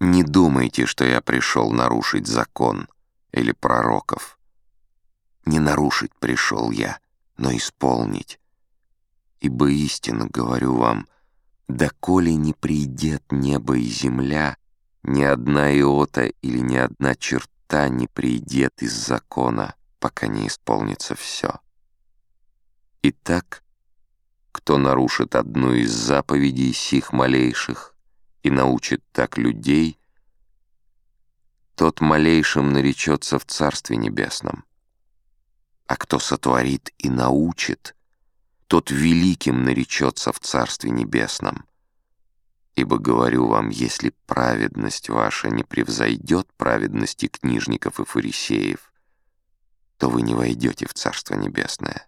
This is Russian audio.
Не думайте, что я пришел нарушить закон или пророков. Не нарушить пришел я, но исполнить. Ибо истину говорю вам, доколе не придет небо и земля, ни одна иота или ни одна черта не придет из закона, пока не исполнится все. Итак, кто нарушит одну из заповедей сих малейших и научит так людей, тот малейшим наречется в Царстве Небесном. А кто сотворит и научит, тот великим наречется в Царстве Небесном. Ибо говорю вам, если праведность ваша не превзойдет праведности книжников и фарисеев, то вы не войдете в Царство Небесное.